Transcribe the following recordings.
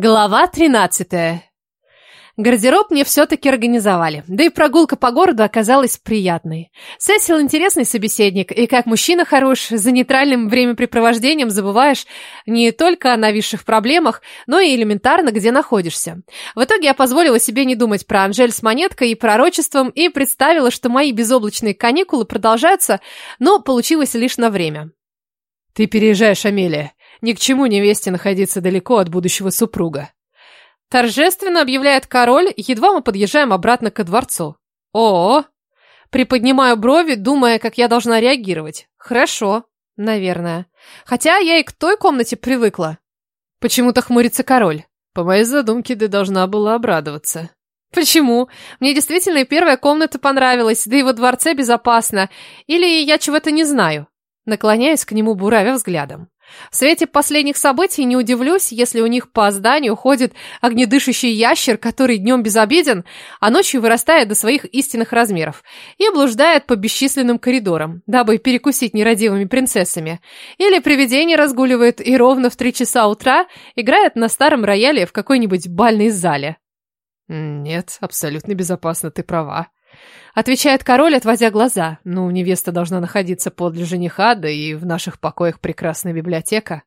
Глава 13. Гардероб мне все-таки организовали, да и прогулка по городу оказалась приятной. Сесил интересный собеседник, и как мужчина хорош, за нейтральным времяпрепровождением забываешь не только о нависших проблемах, но и элементарно, где находишься. В итоге я позволила себе не думать про Анжель с монеткой и пророчеством и представила, что мои безоблачные каникулы продолжаются, но получилось лишь на время. «Ты переезжаешь, Амелия. Ни к чему невесте находиться далеко от будущего супруга. Торжественно объявляет король, едва мы подъезжаем обратно ко дворцу. О, Приподнимаю брови, думая, как я должна реагировать. Хорошо, наверное. Хотя я и к той комнате привыкла. Почему-то хмурится король. По моей задумке, ты должна была обрадоваться. Почему? Мне действительно и первая комната понравилась, да и во дворце безопасно. Или я чего-то не знаю. Наклоняюсь к нему, буравя взглядом. В свете последних событий не удивлюсь, если у них по зданию ходит огнедышащий ящер, который днем безобиден, а ночью вырастает до своих истинных размеров и блуждает по бесчисленным коридорам, дабы перекусить нерадивыми принцессами. Или привидение разгуливает и ровно в три часа утра играет на старом рояле в какой-нибудь бальной зале. Нет, абсолютно безопасно, ты права. Отвечает король, отводя глаза. Ну, невеста должна находиться подле жениха, да и в наших покоях прекрасная библиотека.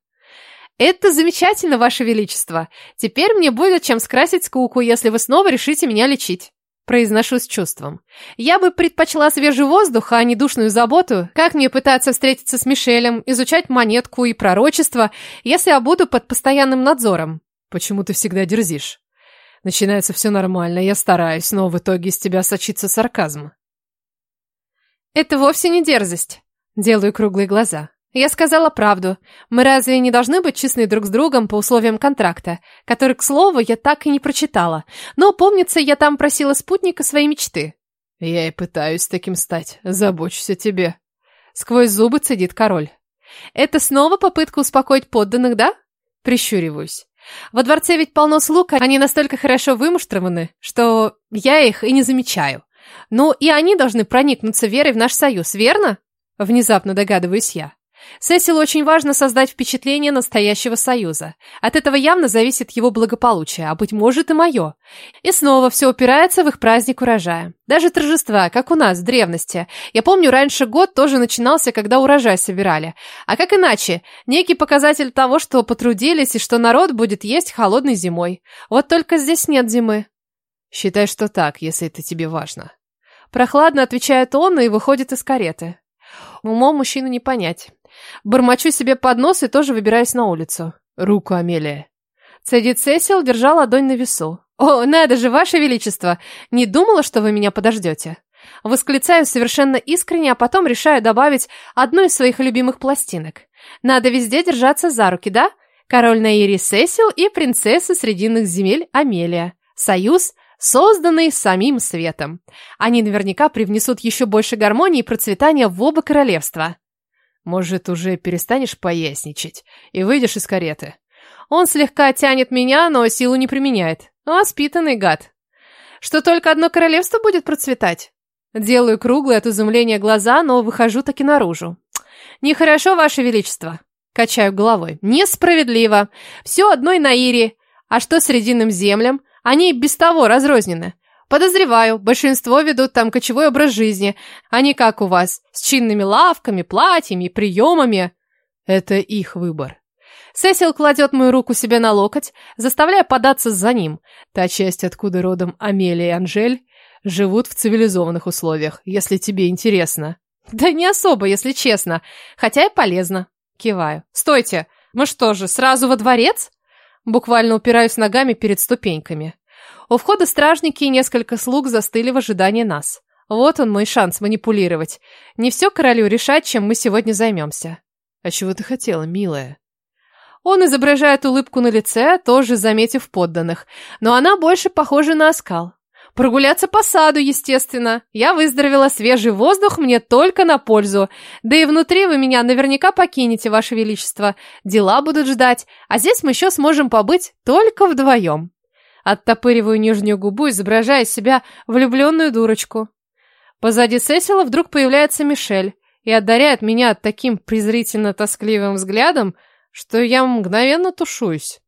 Это замечательно, ваше величество. Теперь мне будет чем скрасить скуку, если вы снова решите меня лечить. Произношу с чувством. Я бы предпочла свежий воздух, а не душную заботу. Как мне пытаться встретиться с Мишелем, изучать монетку и пророчество, если я буду под постоянным надзором? Почему ты всегда дерзишь? Начинается все нормально, я стараюсь, но в итоге из тебя сочится сарказм. Это вовсе не дерзость. Делаю круглые глаза. Я сказала правду. Мы разве не должны быть честны друг с другом по условиям контракта, который, к слову, я так и не прочитала. Но, помнится, я там просила спутника своей мечты. Я и пытаюсь таким стать. Забочусь о тебе. Сквозь зубы цедит король. Это снова попытка успокоить подданных, да? Прищуриваюсь. Во дворце ведь полно слуг, они настолько хорошо вымуштрованы, что я их и не замечаю. Ну, и они должны проникнуться верой в наш союз, верно? Внезапно догадываюсь я. Сесилу очень важно создать впечатление настоящего союза. От этого явно зависит его благополучие, а быть может и мое. И снова все упирается в их праздник урожая. Даже торжества, как у нас в древности. Я помню, раньше год тоже начинался, когда урожай собирали. А как иначе? Некий показатель того, что потрудились и что народ будет есть холодной зимой. Вот только здесь нет зимы. Считай, что так, если это тебе важно. Прохладно отвечает он и выходит из кареты. Умом мужчину не понять. Бормочу себе под нос и тоже выбираюсь на улицу. Руку, Амелия. Цедит Сесил, держа ладонь на весу. «О, надо же, ваше величество! Не думала, что вы меня подождете?» Восклицаю совершенно искренне, а потом решаю добавить одну из своих любимых пластинок. Надо везде держаться за руки, да? Король Наири Сесил и принцесса Срединных земель Амелия. Союз, созданный самим светом. Они наверняка привнесут еще больше гармонии и процветания в оба королевства. Может, уже перестанешь поясничать и выйдешь из кареты? Он слегка тянет меня, но силу не применяет. Воспитанный гад. Что только одно королевство будет процветать? Делаю круглые от изумления глаза, но выхожу таки наружу. Нехорошо, ваше величество. Качаю головой. Несправедливо. Все одной Наире. А что с Срединным землям? Они без того разрознены. Подозреваю, большинство ведут там кочевой образ жизни, а не как у вас, с чинными лавками, платьями, приемами. Это их выбор. Сесил кладет мою руку себе на локоть, заставляя податься за ним. Та часть, откуда родом Амелия и Анжель, живут в цивилизованных условиях, если тебе интересно. Да не особо, если честно. Хотя и полезно. Киваю. Стойте, мы что же, сразу во дворец? Буквально упираюсь ногами перед ступеньками. У входа стражники и несколько слуг застыли в ожидании нас. Вот он мой шанс манипулировать. Не все королю решать, чем мы сегодня займемся. А чего ты хотела, милая? Он изображает улыбку на лице, тоже заметив подданных, но она больше похожа на оскал. Прогуляться по саду, естественно. Я выздоровела, свежий воздух мне только на пользу. Да и внутри вы меня наверняка покинете, ваше величество. Дела будут ждать, а здесь мы еще сможем побыть только вдвоем. Оттопыриваю нижнюю губу, изображая себя влюбленную дурочку. Позади Сесила вдруг появляется Мишель и одаряет меня таким презрительно-тоскливым взглядом, что я мгновенно тушуюсь.